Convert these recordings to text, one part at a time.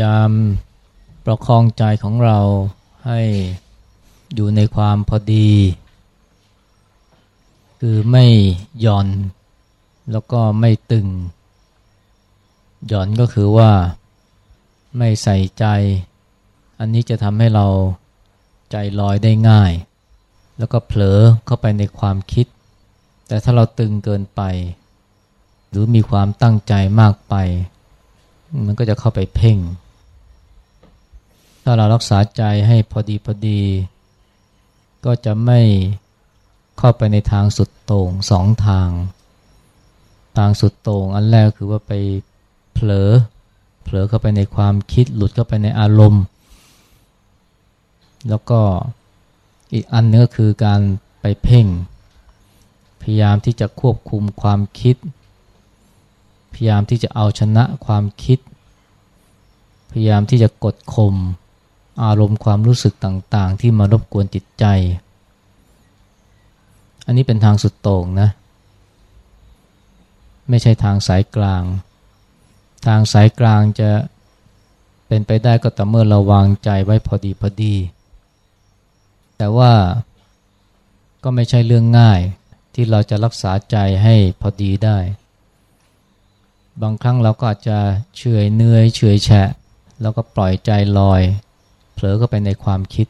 พยายามประคองใจของเราให้อยู่ในความพอดี คือไม่หย่อน แล้วก็ไม่ตึง หย่อนก็คือว่าไม่ใส่ใจ อันนี้จะทำให้เราใจลอยได้ง่าย แล้วก็เผลอเข้าไปในความคิด แต่ถ้าเราตึงเกินไป หรือมีความตั้งใจมากไป มันก็จะเข้าไปเพ่ง ถ้าเรารักษาใจให้พอดีพอดี ก็จะไม่เข้าไปในทางสุดโต่งสองทาง ทางสุดโต่งอันแรกคือว่าไปเผลอ เผลอเข้าไปในความคิดหลุดเข้าไปในอารมณ์ แล้วก็อีกอันนึงก็คือการไปเพ่ง พยายามที่จะควบคุมความคิด พยายามที่จะเอาชนะความคิด พยายามที่จะกดข่ม อารมณ์ความรู้สึกต่างๆ ที่มารบกวนจิตใจ อันนี้เป็นทางสุดโต่งนะ ไม่ใช่ทางสายกลาง ทางสายกลางจะเป็นไปได้ก็แต่เมื่อเราวางใจไว้พอดีพอดี แต่ว่าก็ไม่ใช่เรื่องง่ายที่เราจะรักษาใจให้พอดีได้ บางครั้งเราก็อาจจะเฉยเนื่อยเฉยแฉะ แล้วก็ปล่อยใจลอย ลอเข้าไปในความคิด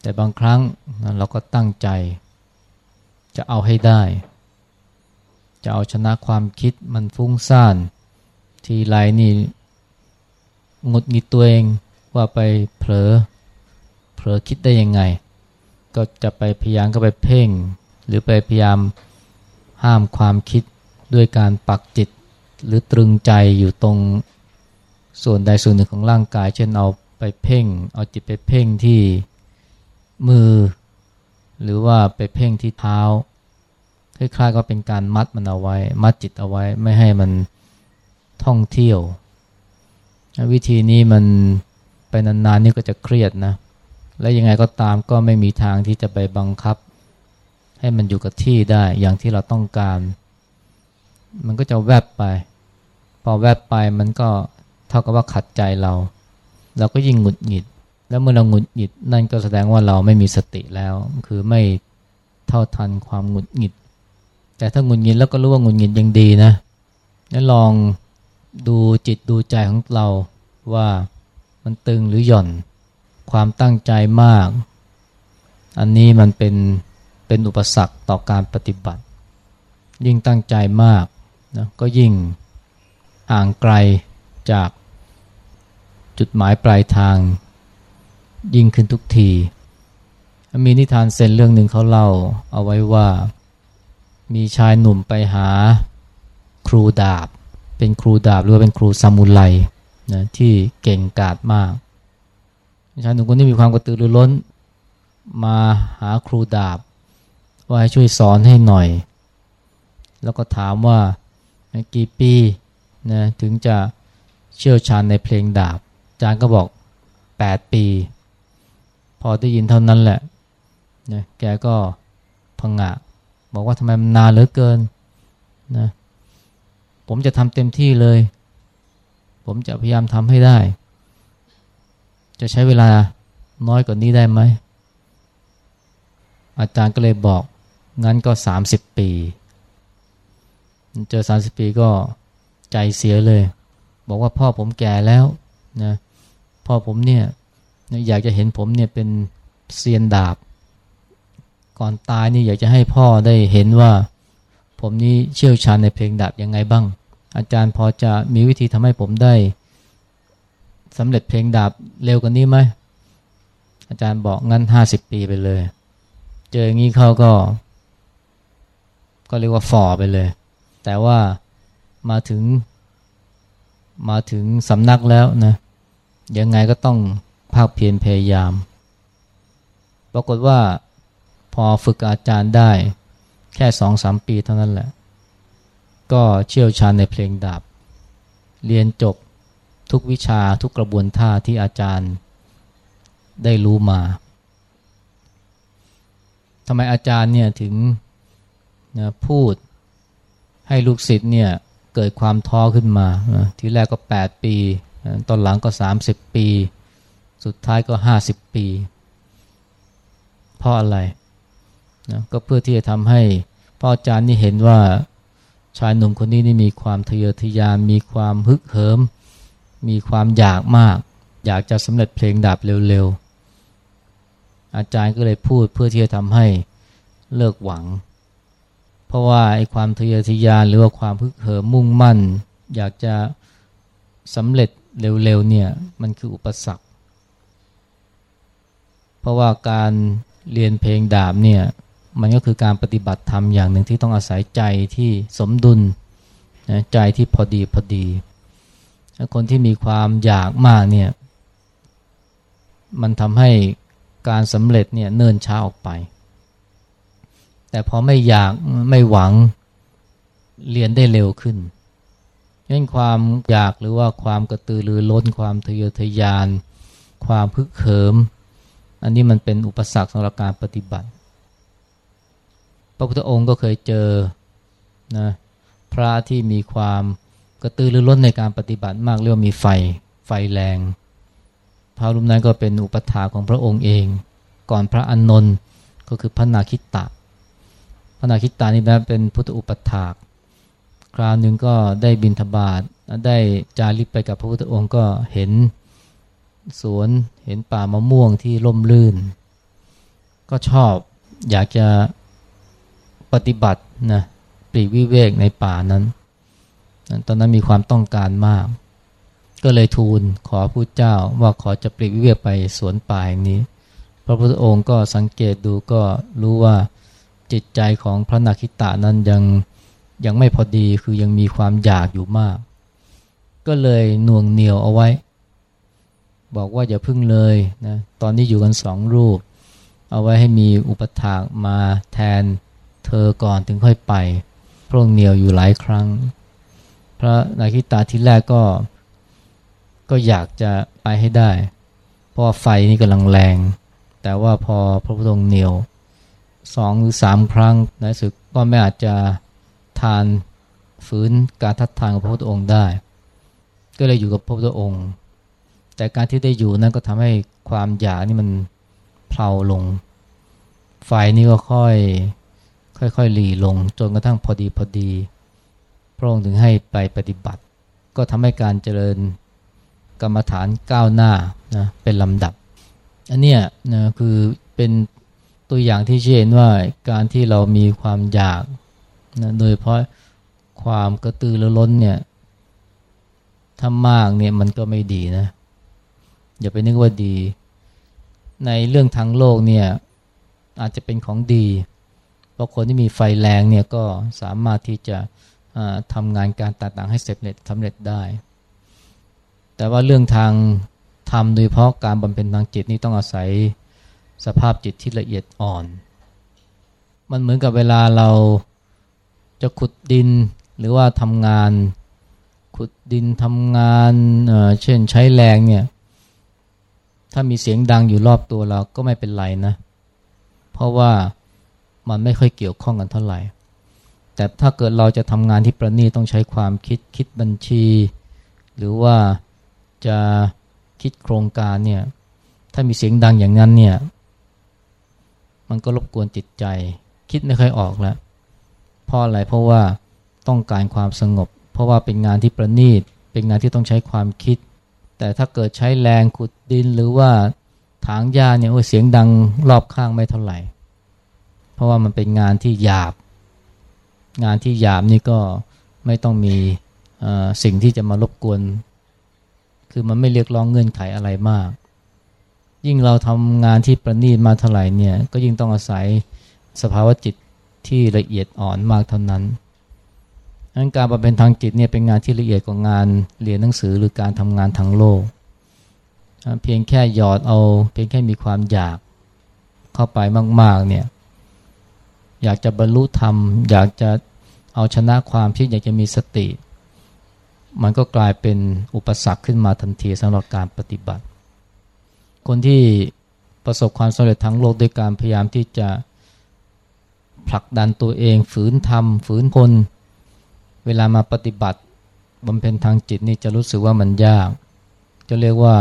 แต่บางครั้งเราก็ตั้งใจ จะเอาให้ได้ จะเอาชนะความคิดมันฟุ้งซ่าน ทีไรนี่งดงิดตัวเองว่าไปเผลอเผลอคิดได้ยังไง ก็จะไปพยายามก็ไปเพ่ง หรือไปพยายามห้ามความคิดด้วยการปักจิต หรือตรึงใจอยู่ตรง ส่วนใดส่วนหนึ่งของร่างกาย เช่นเอาไปเพ่ง เอาจิตไปเพ่งที่มือ หรือว่าไปเพ่งที่เท้าคล้ายๆก็เป็นการมัดมันเอาไว้ มัดจิตเอาไว้ไม่ให้มันท่องเที่ยว วิธีนี้มันไปนานๆนี่ก็จะเครียดนะ และยังไงก็ตามก็ไม่มีทางที่จะไปบังคับ ให้มันอยู่กับที่ได้อย่างที่เราต้องการ มันก็จะแวบไป พอแวบไปมันก็ เท่ากับว่าขัดใจเรา เราก็ยิ่งหงุดหงิด แล้วเมื่อเราหงุดหงิดนั่นก็แสดงว่าเราไม่มีสติแล้ว คือไม่เท่าทันความหงุดหงิด แต่ถ้าหงุดหงิดแล้วก็รู้ว่าหงุดหงิดยังดีนะงั้นลองดูจิตดูใจของเราว่ามันตึงหรือหย่อน ความตั้งใจมาก อันนี้มันเป็นเป็นอุปสรรคต่อการปฏิบัติ ยิ่งตั้งใจมากนะก็ยิ่งห่างไกลจาก จุดหมายปลายทางยิ่งขึ้นทุกที มีนิทานเซนเรื่องหนึ่งเขาเล่าเอาไว้ว่า มีชายหนุ่มไปหาครูดาบ เป็นครูดาบหรือว่าเป็นครูซามูไรนะที่เก่งกาจมาก ชายหนุ่มคนนี้มีความกระตือรือร้น มาหาครูดาบ ว่าให้ช่วยสอนให้หน่อย แล้วก็ถามว่ากี่ปีนะถึงจะเชี่ยวชาญในเพลงดาบ จารย์ก็บอก 8 ปี พอได้ยินเท่านั้นแหละนะแกก็พังงะ บอกว่าทำไมมันนานเหลือเกินนะผมจะทำเต็มที่เลย ผมจะพยายามทำให้ได้ จะใช้เวลาน้อยกว่านี้ได้ไหม อาจารย์ก็เลยบอก งั้นก็ 30 ปี เจอ 30 ปีก็ใจเสียเลย บอกว่าพ่อผมแก่แล้วนะ พ่อผมเนี่ยอยากจะเห็นผมเนี่ยเป็นเซียนดาบ ก่อนตายนี่อยากจะให้พ่อได้เห็นว่า ผมนี่เชี่ยวชาญในเพลงดาบยังไงบ้าง อาจารย์พอจะมีวิธีทำให้ผมได้สำเร็จเพลงดาบเร็วกว่านี้ไหมอาจารย์บอกงั้นห้าสิบปีไปเลย เจออย่างนี้เขาก็ ก็เรียกว่าฝ่อไปเลย แต่ว่ามาถึง มาถึงสำนักแล้วนะ ยังไงก็ต้องภาคเพียรพยายาม ปรากฏว่าพอฝึกอาจารย์ได้แค่สองสามปีเท่านั้นแหละ ก็เชี่ยวชาญในเพลงดาบ เรียนจบทุกวิชาทุกกระบวนท่าที่อาจารย์ได้รู้มาทำไมอาจารย์เนี่ยถึงนะพูดให้ลูกศิษย์เนี่ยเกิดความท้อขึ้นมา ทีแรกก็ 8 ปี ตอนหลังก็ 30 ปี สุดท้ายก็ 50 ปี เพราะอะไรนะก็เพื่อที่จะทำให้พ่ออาจารย์นี่เห็นว่าชายหนุ่มคนนี้นี่มีความทะเยอทะยาน มีความฮึกเหิม มีความอยากมาก อยากจะสำเร็จเพลงดาบเร็วๆ อาจารย์ก็เลยพูดเพื่อที่จะทำให้เลิกหวัง เพราะว่าไอ้ความทะเยอทะยานหรือว่าความพึกเหิมมุ่งมั่น อยากจะสำเร็จ เร็วๆเนี่ยมันคืออุปสรรค เพราะว่าการเรียนเพลงดาบเนี่ยมันก็คือการปฏิบัติธรรมอย่างหนึ่งที่ต้องอาศัยใจที่สมดุลนะใจที่พอดีพอดี คนที่มีความอยากมากเนี่ยมันทำให้การสำเร็จเนี่ยเนิ่นช้าออกไป แต่พอไม่อยากไม่หวังเรียนได้เร็วขึ้น เช่นความอยากหรือว่าความกระตือรือร้นความทะเยอทะยาน ความพึกเขิม อันนี้มันเป็นอุปสรรคสำหรับการปฏิบัติ พระพุทธองค์ก็เคยเจอนะพระที่มีความกระตือรือร้นในการปฏิบัติมากเรียกว่ามีไฟไฟแรง พระรูปนั้นก็เป็นอุปถาของพระองค์เอง ก่อนพระอนนนท์ก็คือพระนาคิตะพระนาคิตานี่นะเป็นพุทธอุปถาก คราวหนึ่งก็ได้บินทบาทได้จาริกไปกับพระพุทธองค์ก็เห็นสวนเห็นป่ามะม่วงที่ร่มรื่น ก็ชอบอยากจะปฏิบัตินะปลีวิเวกในป่านั้น ตอนนั้นมีความต้องการมาก ก็เลยทูลขอพระเจ้าว่าขอจะปลีวิเวกไปสวนป่าอย่างนี้ พระพุทธองค์ก็สังเกตดูก็รู้ว่าจิตใจของพระนาคิตะนั้นยัง ยังไม่พอดีคือยังมีความอยากอยู่มาก ก็เลยน่วงเหนียวเอาไว้ บอกว่าอย่าพึ่งเลยนะตอนนี้อยู่กันสองรูป เอาไว้ให้มีอุปถากมาแทนเธอก่อนถึงค่อยไปพระองค์เหนียวอยู่หลายครั้ง พระนาคิตาทีแรกก็ ก็อยากจะไปให้ได้ เพราะไฟนี่กำลังแรง แต่ว่าพอพระพุทธองค์เหนียวสองหรือสามครั้งในสุดก็ไม่อาจจะ ทานฝืนการทัดทานของพระพุทธองค์ได้ ก็เลยอยู่กับพระพุทธองค์ แต่การที่ได้อยู่นั้นก็ทำให้ความอยากนี่มันเพลาลง ไฟนี่ก็ค่อยค่อยๆหลีลง จนกระทั่งพอดีพอดี พระองค์ถึงให้ไปปฏิบัติ ก็ทำให้การเจริญกรรมฐานก้าวหน้านะเป็นลำดับ อันเนี้ยนะคือเป็นตัวอย่างที่เห็นว่าการที่เรามีความอยาก นะโดยเพราะความกระตือรือร้นเนี่ยถ้ามากเนี่ยมันก็ไม่ดีนะ อย่าไปนึกว่าดี ในเรื่องทางโลกเนี่ยอาจจะเป็นของดี เพราะคนที่มีไฟแรงเนี่ยก็สามารถที่จะทำงานการต่างๆให้เสร็จสำเร็จได้ แต่ว่าเรื่องทางทำโดยเพราะการบำเพ็ญทางจิตนี่ต้องอาศัยสภาพจิตที่ละเอียดอ่อน มันเหมือนกับเวลาเรา จะขุดดินหรือว่าทำงาน ขุดดินทำงานเเช่นใช้แรงเนี่ย ถ้ามีเสียงดังอยู่รอบตัวเราก็ไม่เป็นไรนะ เพราะว่ามันไม่ค่อยเกี่ยวข้องกันเท่าไหร่ แต่ถ้าเกิดเราจะทำงานที่ประณีตต้องใช้ความคิดคิดบัญชี หรือว่าจะคิดโครงการเนี่ย ถ้ามีเสียงดังอย่างนั้นเนี่ย มันก็รบกวนจิตใจ คิดไม่ค่อยออกแล้ว ราะอะไรเพราะว่าต้องการความสงบ เพราะว่าเป็นงานที่ประณีต เป็นงานที่ต้องใช้ความคิด แต่ถ้าเกิดใช้แรงขุดดินหรือว่าถางหญ้าเนี่ยโอ้เสียงดังรอบข้างไม่เท่าไหร่ เพราะว่ามันเป็นงานที่หยาบ งานที่หยาบนี่ก็ไม่ต้องมีสิ่งที่จะมารบกวน คือมันไม่เรียกร้องเงื่อนไขอะไรมาก ยิ่งเราทำงานที่ประณีตมาเท่าไหร่เนี่ยก็ยิ่งต้องอาศัยสภาวะจิต ที่ละเอียดอ่อนมากเท่านั้นนั้นการบำเพ็ญทางจิตเนี่ยเป็นงานที่ละเอียดกว่างานเรียนหนังสือหรือการทำงานทางโลก เพียงแค่หยอดเอา เพียงแค่มีความอยากเข้าไปมาก ๆเนี่ยอยากจะบรรลุธรรม อยากจะเอาชนะความคิดอยากจะมีสติ มันก็กลายเป็นอุปสรรคขึ้นมาทันทีสำหรับการปฏิบัติ คนที่ประสบความสำเร็จทั้งโลกด้วยการพยายามที่จะ ผลักดันตัวเอง ฝืนทำฝืนคน เวลามาปฏิบัติบำเพ็ญทางจิตนี่จะรู้สึกว่ามันยาก จะเรียกว่า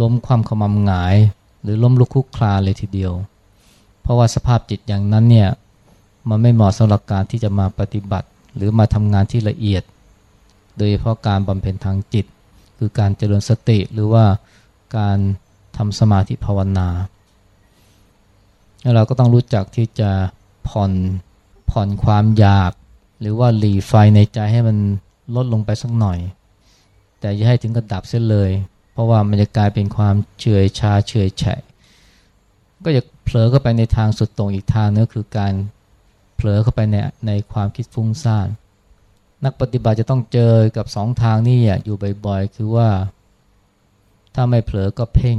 ล้มความขมำหงาย หรือล้มลุกคุกคลาเลยทีเดียว เพราะว่าสภาพจิตอย่างนั้นเนี่ยมันไม่เหมาะสำหรับการที่จะมาปฏิบัติ หรือมาทำงานที่ละเอียด โดยเฉพาะการบำเพ็ญทางจิต คือการเจริญสติหรือว่าการทำสมาธิภาวนาแล้วเราก็ต้องรู้จักที่จะ ผ่อนผ่อนความอยาก หรือว่าหลีไฟในใจให้มันลดลงไปสักหน่อย แต่อย่าให้ถึงกระดับเสียเลย เพราะว่ามันจะกลายเป็นความเฉยชาเฉยแฉะก็จะเผลอเข้าไปในทางสุดตรงอีกทางนึงคือการเผลอเข้าไปในในความคิดฟุ้งซ่านนักปฏิบัติจะต้องเจอกับสองทางนี่อยู่บ่อยๆ คือว่า ถ้าไม่เผลอก็เพ่ง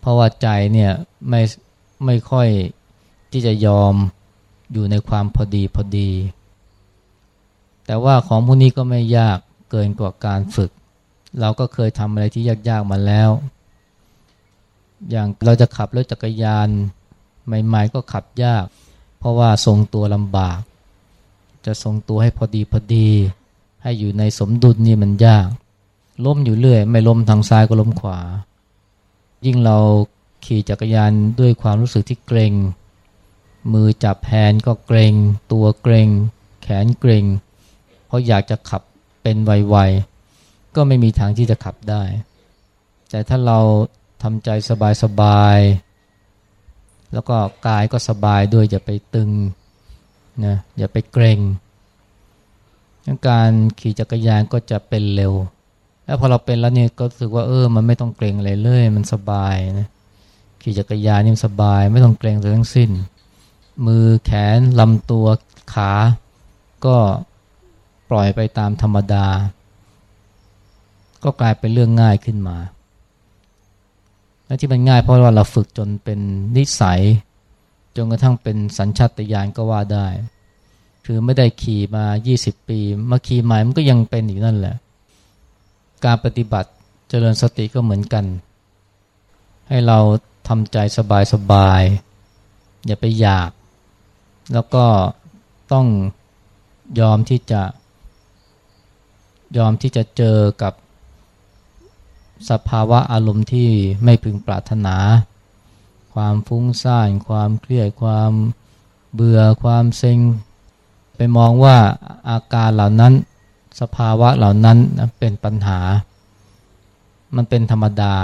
เพราะว่าใจเนี่ยไม่ไม่ค่อย ที่จะยอมอยู่ในความพอดีพอดี แต่ว่าของพวกนี้ก็ไม่ยากเกินกว่าการฝึก เราก็เคยทำอะไรที่ยากๆมาแล้ว อย่างเราจะขับรถจักรยานใหม่ๆก็ขับยาก เพราะว่าทรงตัวลำบาก จะทรงตัวให้พอดีพอดี ให้อยู่ในสมดุลนี่มันยาก ล้มอยู่เรื่อย ไม่ล้มทางซ้ายก็ล้มขวา ยิ่งเราขี่จักรยานด้วยความรู้สึกที่เกรง มือจับแฮนก็เกรงตัวเกรงแขนเกรงเพราะอยากจะขับเป็นไวๆก็ไม่มีทางที่จะขับได้ แต่ถ้าเราทำใจสบายๆแล้วก็กายก็สบายด้วยอย่าไปตึงนะอย่าไปเกรงการขี่จักรยานก็จะเป็นเร็ว แล้วพอเราเป็นแล้วเนี่ยก็รู้สึกว่าเออ มันไม่ต้องเกรงอะไรเลย มันสบายนะขี่จักรยานนี่สบาย ไม่ต้องเกรงเลยทั้งสิ้น มือแขนลำตัวขา ก็ปล่อยไปตามธรรมดา ก็กลายเป็นเรื่องง่ายขึ้นมาและที่มันง่ายเพราะว่าเราฝึกจนเป็นนิสัย จนกระทั่งเป็นสัญชาตญาณก็ว่าได้ คือไม่ได้ขี่มา 20 ปีมาขี่ใหม่มันก็ยังเป็นอยู่นั่นแหละ การปฏิบัติเจริญสติก็เหมือนกัน ให้เราทำใจสบายๆอย่าไปอยาก แล้วก็ต้องยอมที่จะ ยอมที่จะเจอกับสภาวะอารมณ์ที่ไม่พึงปรารถนา ความฟุ้งซ่าน ความเครียด ความเบื่อ ความเซ็ง ไปมองว่าอาการเหล่านั้น สภาวะเหล่านั้นเป็นปัญหา มันเป็นธรรมดา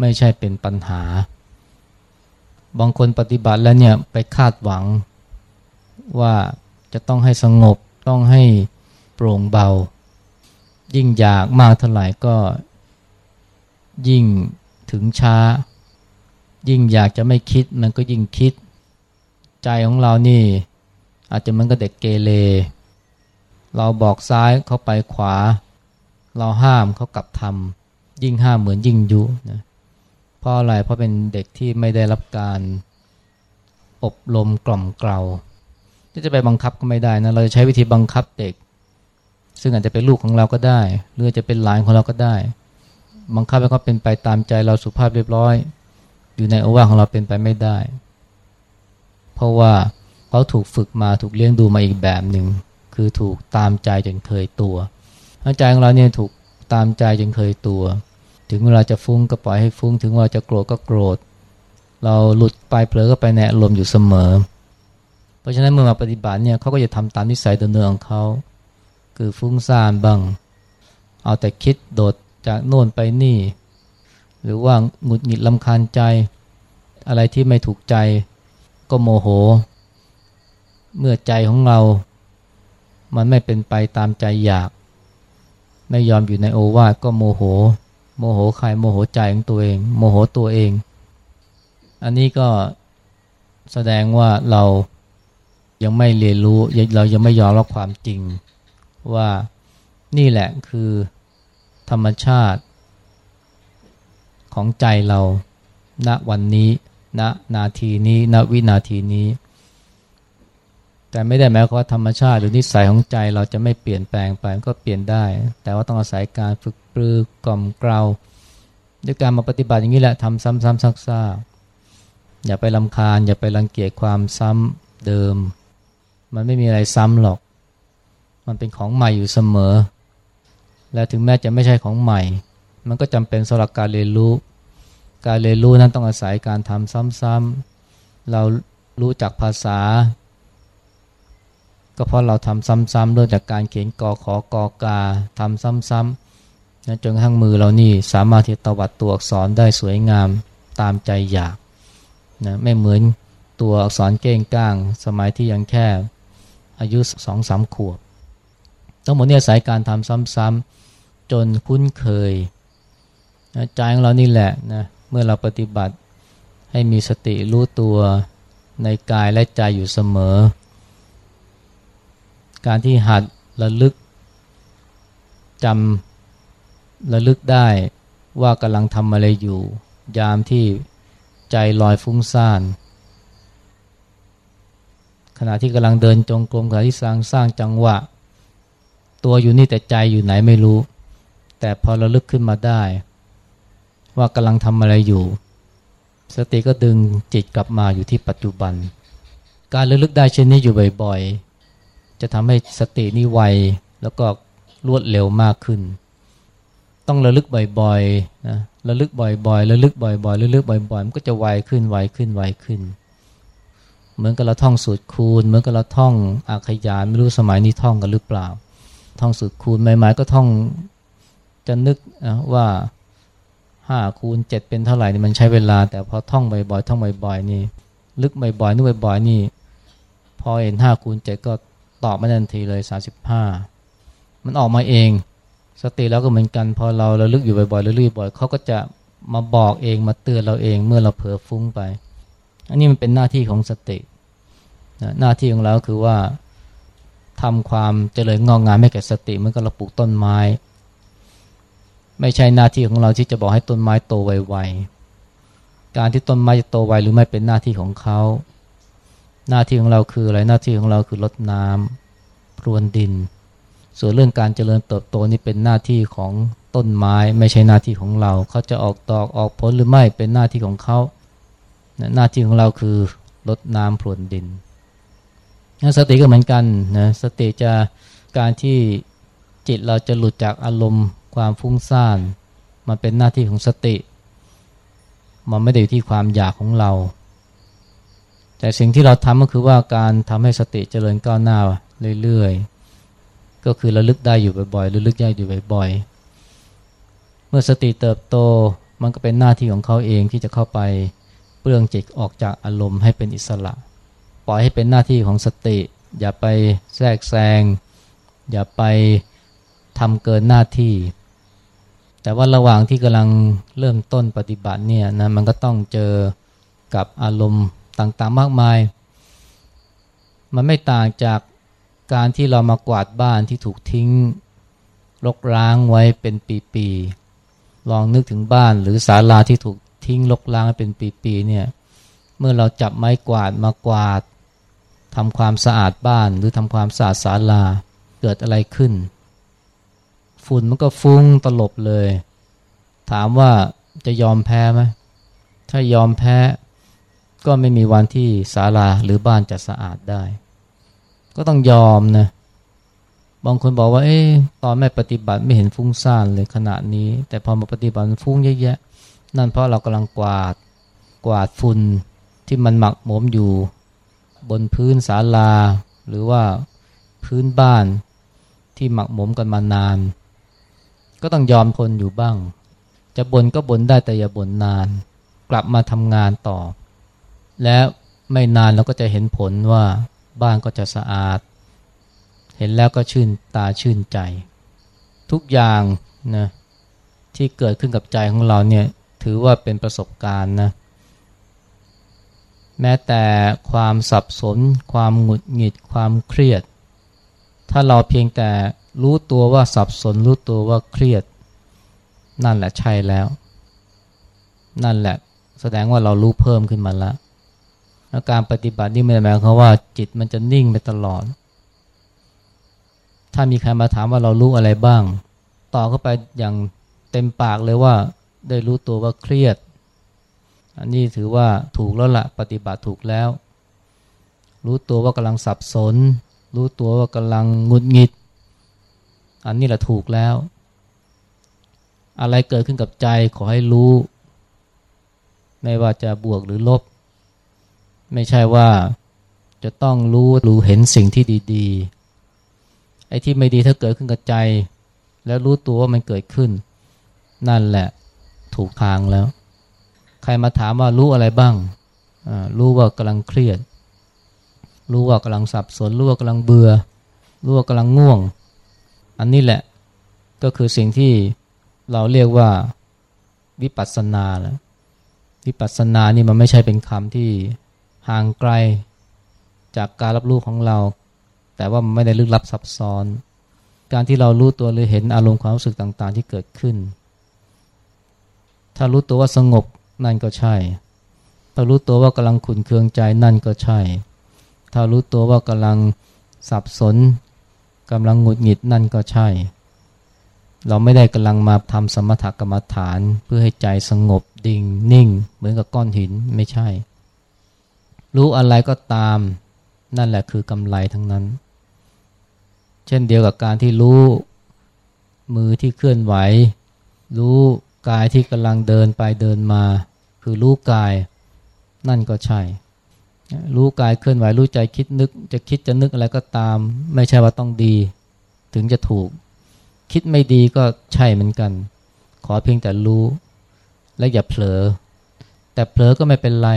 ไม่ใช่เป็นปัญหา บางคนปฏิบัติแล้วเนี่ยไปคาดหวังว่าจะต้องให้สงบต้องให้โปร่งเบา ยิ่งอยากมากเท่าไหร่ก็ยิ่งถึงช้า ยิ่งอยากจะไม่คิดมันก็ยิ่งคิด ใจของเรานี่ อาจจะมันก็เด็กเกเรเราบอกซ้ายเขาไปขวา เราห้ามเขากลับทำยิ่งห้ามเหมือนยิ่งยุนะ ราะอะไร เพราะเป็นเด็กที่ไม่ได้รับการอบรมกล่อมเกลาที่จะไปบังคับก็ไม่ได้นะ เราจะใช้วิธีบังคับเด็ก ซึ่งอาจจะเป็นลูกของเราก็ได้ หรือจะเป็นหลานของเราก็ได้ บังคับให้เขาเป็นไปตามใจเราสุภาพเรียบร้อย อยู่ในอวาของเราเป็นไปไม่ได้ เพราะว่าเขาถูกฝึกมาถูกเลี้ยงดูมาอีกแบบหนึ่ง คือถูกตามใจจนเคยตัวใจของเราเนี่ยถูกตามใจจนเคยตัว ถึงเวลาจะฟุ้งก็ปล่อยให้ฟุ้ง ถึงเวลาจะโกรธก็โกรธ เราหลุดไปเผลอก็ไปในอารมอยู่เสมอ เพราะฉะนั้นเมื่อมาปฏิบัติเนี่ยเขาก็จะทำตามนิสัยเดิมของเขา คือฟุ้งซ่านบ้าง เอาแต่คิดโดดจากโน่นไปนี่ หรือว่าหงุดหงิดลำคาญใจ อะไรที่ไม่ถูกใจก็โมโห เมื่อใจของเรา มันไม่เป็นไปตามใจอยาก ไม่ยอมอยู่ในโอวาทก็โมโห โมโหใครโมโหใจของตัวเอง โมโหตัวเอง อันนี้ก็แสดงว่าเรายังไม่เรียนรู้เรายังไม่ยอมรับความจริง ว่านี่แหละคือธรรมชาติ ของใจเราณวันนี้ณนาทีนี้ณวินาทีนี้ แต่ไม่ได้หมายความว่าธรรมชาติหรือนิสัยของใจเราจะไม่เปลี่ยนแปลงไปก็เปลี่ยนได้ แต่ว่าต้องอาศัยการฝึกปรือกล่อมเกลาด้วยการมาปฏิบัติอย่างนี้แหละทำซ้ำๆซักๆอย่าไปลำคาญ อย่าไปรังเกียจความซ้ำเดิม มันไม่มีอะไรซ้ำหรอก มันเป็นของใหม่อยู่เสมอ และถึงแม้จะไม่ใช่ของใหม่ มันก็จำเป็นสำหรับการเรียนรู้ การเรียนรู้นั้นต้องอาศัยการทำซ้ำๆเรารู้จักภาษา ก็เพราะเราทำซ้ำๆเริ่มจากการเขียนกอขอกอกาทำซ้ำๆนะจนกระทั่งมือเรานี่สามารถที่ตวัดตัวอักษรได้สวยงามตามใจอยากนะไม่เหมือนตัวอักษรเก้งก้าง สมัยที่ยังแค่อายุสองสามขวบทั้งหมดเนี้อายการทำซ้ำๆจนคุ้นเคยนะใจของเรานี่แหละนะเมื่อเราปฏิบัติให้มีสติรู้ตัวในกายและใจอยู่เสมอ การที่หัดระลึกจำระลึกได้ว่ากำลังทำอะไรอยู่ ยามที่ใจลอยฟุ้งซ่าน ขณะที่กำลังเดินจงกรมขณะที่สร้างสร้างจังหวะ ตัวอยู่นี่แต่ใจอยู่ไหนไม่รู้ แต่พอราลึกขึ้นมาได้ ว่ากำลังทำอะไรอยู่ สติก็ดึงจิตกลับมาอยู่ที่ปัจจุบัน การระลึกได้เช่นนี้อยู่บ่อยๆ จะทำให้สตินี่ไวแล้วก็รวดเร็วมากขึ้น ต้องระลึกบ่อยๆนะระลึกบ่อยๆระลึกบ่อยๆระลึกบ่อยๆมันก็จะไวขึ้นไวขึ้นไวขึ้น เหมือนกับเราท่องสูตรคูณ เหมือนกับเราท่องอาขยานไม่รู้สมัยนี้ท่องกันหรือเปล่า ท่องสูตรคูณใหม่ๆก็ท่องจะนึกว่าห้าคูณเจ็ดเป็นเท่าไหร่นี่มันใช้เวลา แต่พอท่องบ่อยๆท่องบ่อยๆนี่ ลึกบ่อยๆนึกบ่อยๆนี่ พอเห็นห้าคูณเจ็ดก็ ตอบมาทันทีเลยสาสิบห้ามันออกมาเอง สติแล้วก็เหมือนกันพอเราเราลึกอยู่บ่อยๆเรื่อยๆบ่อยเขาก็จะมาบอกเองมาเตือนเราเองเมื่อเราเผลอฟุ้งไป อันนี้มันเป็นหน้าที่ของสตินะหน้าที่ของเราคือว่าทำความเจริญงอกงามให้แก่สติเหมือนกับเราปลูกต้นไม้ ไม่ใช่หน้าที่ของเราที่จะบอกให้ต้นไม้โตไวๆการที่ต้นไม้จะโตไวหรือไม่เป็นหน้าที่ของเขา หน้าที่ของเราคืออะไรหน้าที่ของเราคือรดน้ำพรวนดิน ส่วนเรื่องการเจริญเติบโตนี่เป็นหน้าที่ของต้นไม้ไม่ใช่หน้าที่ของเรา เขาจะออกดอกออกผลหรือไม่เป็นหน้าที่ของเขาหน้าที่ของเราคือลดน้ำพรวนดินสติก็เหมือนกันนะสติจะการที่จิตเราจะหลุดจากอารมณ์ความฟุ้งซ่านมันเป็นหน้าที่ของสติ มันไม่ได้อยู่ที่ความอยากของเรา แต่สิ่งที่เราทำก็คือว่าการทำให้สติเจริญก้าวหน้าเรื่อยๆ ก็คือระลึกได้อยู่บ่อยๆระลึกได้อยู่บ่อยๆ เมื่อสติเติบโตมันก็เป็นหน้าที่ของเขาเองที่จะเข้าไปเปลืองจิตออกจากอารมณ์ให้เป็นอิสระ ปล่อยให้เป็นหน้าที่ของสติ อย่าไปแทรกแซง อย่าไปทำเกินหน้าที่ แต่ว่าระหว่างที่กำลังเริ่มต้นปฏิบัติเนี่ยนะมันก็ต้องเจอกับอารมณ์ ต่างๆมากมาย มันไม่ต่างจากการที่เรามากวาดบ้านที่ถูกทิ้งรกร้างไว้เป็นปีๆลองนึกถึงบ้านหรือศาลาที่ถูกทิ้งลกล้างเป็นปีๆเนี่ยเมื่อเราจับไม้กวาดมากวาดทำความสะอาดบ้านหรือทำความสะอาดศาลาเกิดอะไรขึ้น ฝุ่นมันก็ฟุ้งตลบเลย ถามว่าจะยอมแพ้ไหมถ้ายอมแพ้ ก็ไม่มีวันที่ศาลาหรือบ้านจะสะอาดได้ ก็ต้องยอมนะบางคนบอกว่า เอ๊ตอนไม่ปฏิบัติไม่เห็นฟุ้งซ่านเลยขณะนี้ แต่พอมาปฏิบัติฟุ้งเยอะแยะ นั่นเพราะเรากำลังกวาดกวาดฝุ่นที่มันหมักหมมอยู่ บนพื้นศาลา หรือว่าพื้นบ้านที่หมักหมมกันมานาน ก็ต้องยอมทนอยู่บ้าง จะบ่นก็บ่นได้แต่อย่าบ่นนาน กลับมาทำงานต่อ และไม่นานเราก็จะเห็นผลว่าบ้านก็จะสะอาด เห็นแล้วก็ชื่นตาชื่นใจ ทุกอย่างนะที่เกิดขึ้นกับใจของเราเนี่ยถือว่าเป็นประสบการณ์นะแม้แต่ความสับสน ความหงุดหงิดความเครียด ถ้าเราเพียงแต่รู้ตัวว่าสับสน รู้ตัวว่าเครียด นั่นแหละใช่แล้ว นั่นแหละแสดงว่าเรารู้เพิ่มขึ้นมาแล้ว แล้วการปฏิบัตินี่ไม่ได้หมายความว่าจิตมันจะนิ่งไปตลอด ถ้ามีใครมาถามว่าเรารู้อะไรบ้าง ต่อเข้าไปอย่างเต็มปากเลยว่าได้รู้ตัวว่าเครียด อันนี้ถือว่าถูกแล้วละปฏิบัติถูกแล้ว รู้ตัวว่ากำลังสับสน รู้ตัวว่ากำลังงุดหงิด อันนี้แหละถูกแล้ว อะไรเกิดขึ้นกับใจขอให้รู้ ไม่ว่าจะบวกหรือลบ ไม่ใช่ว่าจะต้องรู้รู้เห็นสิ่งที่ดีๆ ไอ้ที่ไม่ดีถ้าเกิดขึ้นกับใจ แล้วรู้ตัวว่ามันเกิดขึ้น นั่นแหละถูกทางแล้ว ใครมาถามว่ารู้อะไรบ้าง รู้ว่ากำลังเครียด รู้ว่ากำลังสับสน รู้ว่ากำลังเบื่อ รู้ว่ากำลังง่วง อันนี้แหละก็คือสิ่งที่เราเรียกว่าวิปัสสนาแล้ววิปัสสนานี่มันไม่ใช่เป็นคำที่ ห่างไกลจากการรับรู้ของเรา แต่ว่ามันไม่ได้ลึกลับซับซ้อน การที่เรารู้ตัวหรือเห็นอารมณ์ความรู้สึกต่างๆ ที่เกิดขึ้น ถ้ารู้ตัวว่าสงบนั่นก็ใช่ ถ้ารู้ตัวว่ากำลังขุนเคืองใจนั่นก็ใช่ ถ้ารู้ตัวว่ากำลังสับสนกำลังหงุดหงิดนั่นก็ใช่ เราไม่ได้กำลังมาทำสมถกรรมฐานเพื่อให้ใจสงบดิ่งนิ่ง เหมือนกับก้อนหินไม่ใช่ รู้อะไรก็ตาม นั่นแหละคือกำไรทั้งนั้น เช่นเดียวกับการที่รู้มือที่เคลื่อนไหว รู้กายที่กำลังเดินไปเดินมา คือรู้กาย นั่นก็ใช่ รู้กายเคลื่อนไหวรู้ใจคิดนึก จะคิดจะนึกอะไรก็ตาม ไม่ใช่ว่าต้องดี ถึงจะถูก คิดไม่ดีก็ใช่เหมือนกัน ขอเพียงแต่รู้ และอย่าเผลอ แต่เผลอก็ไม่เป็นไร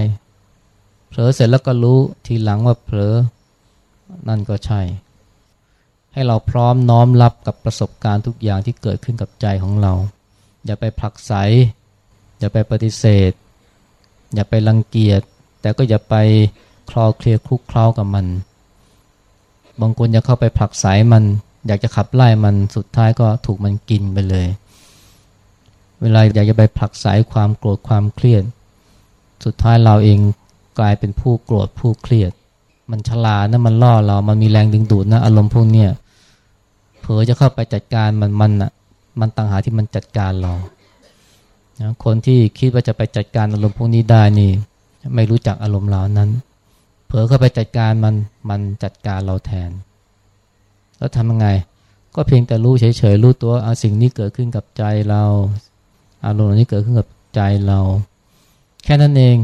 เผลอเสร็จแล้วก็รู้ทีหลังว่าเผลอ นั่นก็ใช่ ให้เราพร้อมน้อมรับกับประสบการณ์ทุกอย่างที่เกิดขึ้นกับใจของเรา อย่าไปผลักไส อย่าไปปฏิเสธ อย่าไปรังเกียจ แต่ก็อย่าไปคลอเคลียคลุกเคล้ากับมัน บางคนอยากเข้าไปผลักไสมัน อยากจะขับไล่มันสุดท้ายก็ถูกมันกินไปเลย เวลาอยากจะไปผลักไสความโกรธความเครียด สุดท้ายเราเอง กลายเป็นผู้โกรธผู้เครียด มันฉลาดนะมันล่อเรา มันมีแรงดึงดูดนะ อารมณ์พวกเนี้ยเผลอจะเข้าไปจัดการมันมันอะ มันต่างหาที่มันจัดการเรานะคนที่คิดว่าจะไปจัดการอารมณ์พวกนี้ได้นี่ ไม่รู้จักอารมณ์เหล่านั้น เผลอเข้าไปจัดการมันมันจัดการเราแทน แล้วทำยังไง ก็เพียงแต่รู้เฉยๆรู้ตัวเอาสิ่งนี้เกิดขึ้นกับใจเรา อารมณ์นี้เกิดขึ้นกับใจเรา แค่นั้นเอง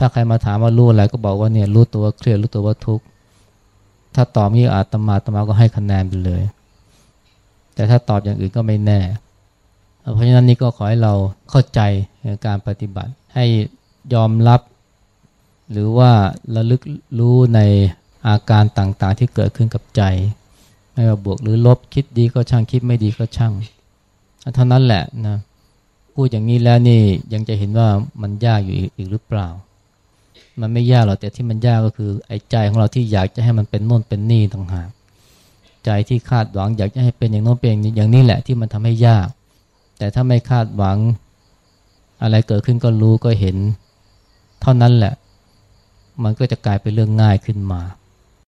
ถ้าใครมาถามว่ารู้อะไรก็บอกว่าเนี่ยรู้ตัวเครียดรู้ตัวว่าทุกข์ถ้าตอบนี้อาตมาตมาก็ให้คะแนนไปเลย แต่ถ้าตอบอย่างอื่นก็ไม่แน่ เพราะฉะนั้นนี่ก็ขอให้เราเข้าใจในการปฏิบัติ ให้ยอมรับ หรือว่าระลึกรู้ในอาการต่างๆ ที่เกิดขึ้นกับใจ ไม่ว่าบวกหรือลบคิดดีก็ช่างคิดไม่ดีก็ช่างเท่านั้นแหละนะพูดอย่างนี้แล้วนี่ยังจะเห็นว่ามันยากอยู่อีกหรือเปล่า มันไม่ยากหรอกแต่ที่มันยากก็คือไอ้ใจของเราที่อยากจะให้มันเป็นโน่นเป็นนี่ต่างหากใจที่คาดหวังอยากจะให้เป็นอย่างโน้นเป็นอย่างนี้แหละที่มันทำให้ยาก แต่ถ้าไม่คาดหวังอะไรเกิดขึ้นก็รู้ก็เห็น เท่านั้นแหละ มันก็จะกลายเป็นเรื่องง่ายขึ้นมา